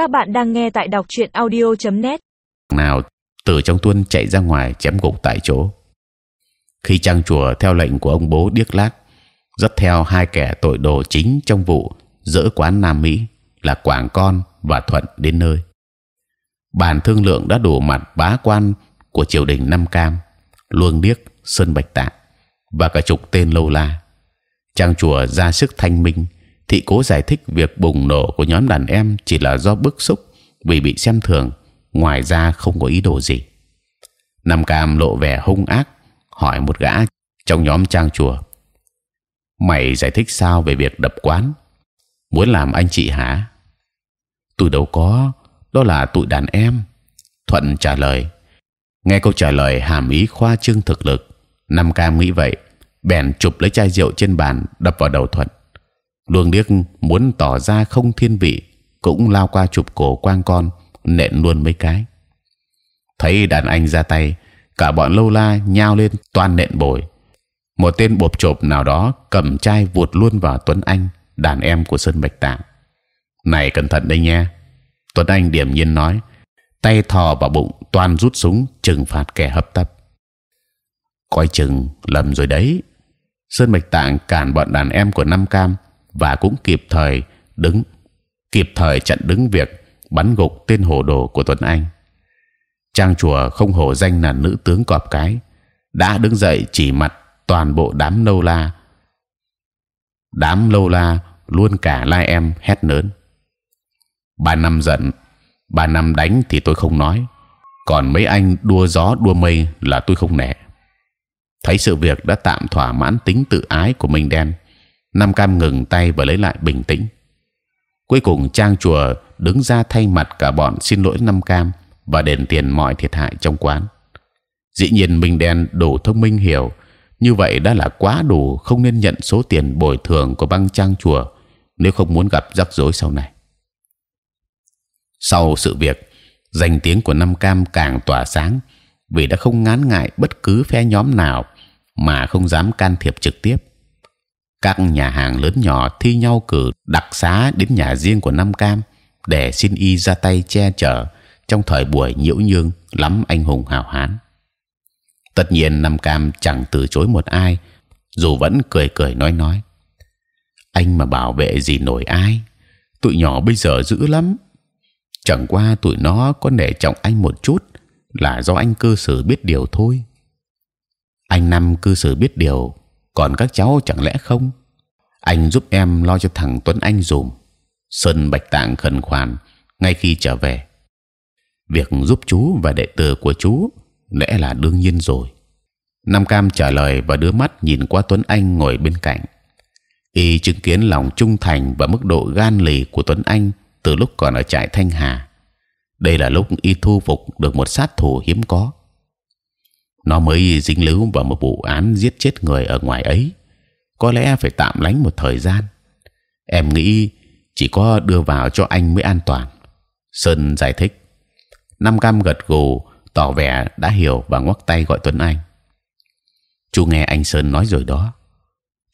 Các bạn đang nghe tại đọc truyện audio.net. nào từ trong tuôn chạy ra ngoài chém gục tại chỗ. Khi trang chùa theo lệnh của ông bố điếc lác dắt theo hai kẻ tội đồ chính trong vụ dỡ quán Nam Mỹ là Quảng Con và Thuận đến nơi. Bàn thương lượng đã đủ mặt bá quan của triều đình Nam Cam, Luông Điếc, Sơn Bạch Tạng và cả chục tên lâu la. Trang chùa ra sức thanh minh, thị cố giải thích việc bùng nổ của nhóm đàn em chỉ là do bức xúc vì bị xem thường, ngoài ra không có ý đồ gì. Nam Cam lộ vẻ hung ác, hỏi một gã trong nhóm trang chùa: mày giải thích sao về việc đập quán? Muốn làm anh chị hả? Tôi đâu có, đó là tụi đàn em. Thuận trả lời. Nghe câu trả lời hàm ý khoa trương thực lực, Nam Cam nghĩ vậy, bèn chụp lấy chai rượu trên bàn đập vào đầu Thuận. Luông điếc muốn tỏ ra không thiên vị, cũng lao qua chụp cổ quang con, nện luôn mấy cái. Thấy đàn anh ra tay, cả bọn lâu la nhao lên toàn nện bồi. Một tên bộp chộp nào đó cầm chai vụt luôn vào Tuấn Anh, đàn em của Sơn Bạch Tạng. Này cẩn thận đây nha. Tuấn Anh điểm nhiên nói, tay thò vào bụng, toàn rút súng trừng phạt kẻ hấp tấp. Coi chừng lầm rồi đấy. Sơn Bạch Tạng cản bọn đàn em của Nam Cam và cũng kịp thời đứng, kịp thời chặn đứng việc bắn gục tên hồ đồ của Tuấn Anh. Trang chùa không hổ danh là nữ tướng cọp cái đã đứng dậy chỉ mặt toàn bộ đám lâu la. Đám lâu la luôn cả lai em hét lớn. Bà năm giận, bà năm đánh thì tôi không nói, còn mấy anh đua gió đua mây là tôi không nể. Thấy sự việc đã tạm thỏa mãn tính tự ái của mình đen, Nam Cam ngừng tay và lấy lại bình tĩnh. Cuối cùng trang chùa đứng ra thay mặt cả bọn xin lỗi Nam Cam và đền tiền mọi thiệt hại trong quán. Dĩ nhiên Minh Đen đủ thông minh hiểu như vậy đã là quá đủ không nên nhận số tiền bồi thường của băng trang chùa nếu không muốn gặp rắc rối sau này. Sau sự việc, danh tiếng của Nam Cam càng tỏa sáng vì đã không ngán ngại bất cứ phe nhóm nào mà không dám can thiệp trực tiếp. Các nhà hàng lớn nhỏ thi nhau cử đặc xá đến nhà riêng của Nam Cam để xin y ra tay che chở trong thời buổi nhiễu nhương lắm anh hùng hào hán. Tất nhiên Nam Cam chẳng từ chối một ai, dù vẫn cười cười nói nói. Anh mà bảo vệ gì nổi ai? Tụi nhỏ bây giờ dữ lắm. Chẳng qua tụi nó có nể trọng anh một chút là do anh cư xử biết điều thôi. Anh Nam cư xử biết điều, còn các cháu chẳng lẽ không? Anh giúp em lo cho thằng Tuấn Anh dùm. Sơn Bạch Tạng khẩn khoản ngay khi trở về. Việc giúp chú và đệ tử của chú lẽ là đương nhiên rồi. Nam Cam trả lời và đưa mắt nhìn qua Tuấn Anh ngồi bên cạnh. Y chứng kiến lòng trung thành và mức độ gan lì của Tuấn Anh từ lúc còn ở trại Thanh Hà. Đây là lúc y thu phục được một sát thủ hiếm có. Nó mới dính líu vào một vụ án giết chết người ở ngoài ấy, có lẽ phải tạm lánh một thời gian. Em nghĩ chỉ có đưa vào cho anh mới an toàn. Sơn giải thích. Năm Cam gật gù tỏ vẻ đã hiểu và ngoắc tay gọi Tuấn Anh. Chú nghe anh Sơn nói rồi đó.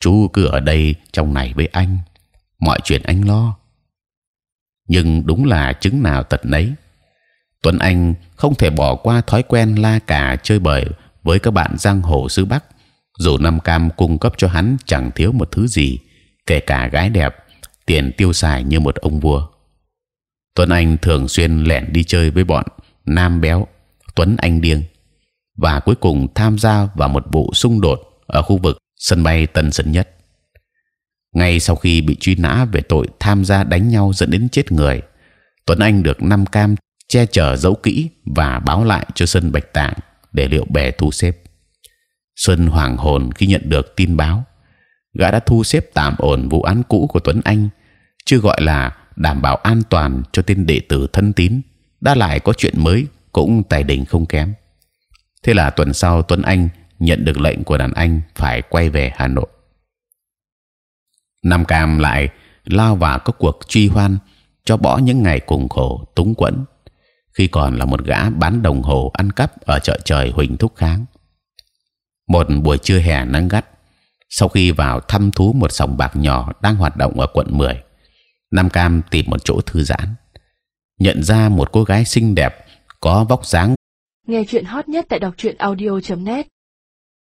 Chú cứ ở đây trong này với anh, mọi chuyện anh lo. Nhưng đúng là chứng nào tật nấy. Tuấn Anh không thể bỏ qua thói quen la cà chơi bời với các bạn giang hồ xứ Bắc. Dù Nam Cam cung cấp cho hắn chẳng thiếu một thứ gì, kể cả gái đẹp, tiền tiêu xài như một ông vua. Tuấn Anh thường xuyên lẻn đi chơi với bọn Nam béo, Tuấn Anh điên và cuối cùng tham gia vào một vụ xung đột ở khu vực sân bay Tân Sơn Nhất. Ngay sau khi bị truy nã về tội tham gia đánh nhau dẫn đến chết người, Tuấn Anh được Nam cam che chở giấu kỹ và báo lại cho Sơn Bạch Tạng để liệu bè thu xếp. Xuân hoàng hồn khi nhận được tin báo, gã đã thu xếp tạm ổn vụ án cũ của Tuấn Anh, chưa gọi là đảm bảo an toàn cho tên đệ tử thân tín, đã lại có chuyện mới cũng tài đình không kém. Thế là tuần sau Tuấn Anh nhận được lệnh của đàn anh phải quay về Hà Nội. Nam Cam lại lao vào các cuộc truy hoan cho bỏ những ngày cùng khổ túng quẫn khi còn là một gã bán đồng hồ ăn cắp ở chợ trời Huỳnh Thúc Kháng. Một buổi trưa hè nắng gắt, sau khi vào thăm thú một sòng bạc nhỏ đang hoạt động ở quận 10, Nam Cam tìm một chỗ thư giãn. nhận ra một cô gái xinh đẹp có vóc dáng Nghe chuyện hot nhất tại đọc truyện audio.net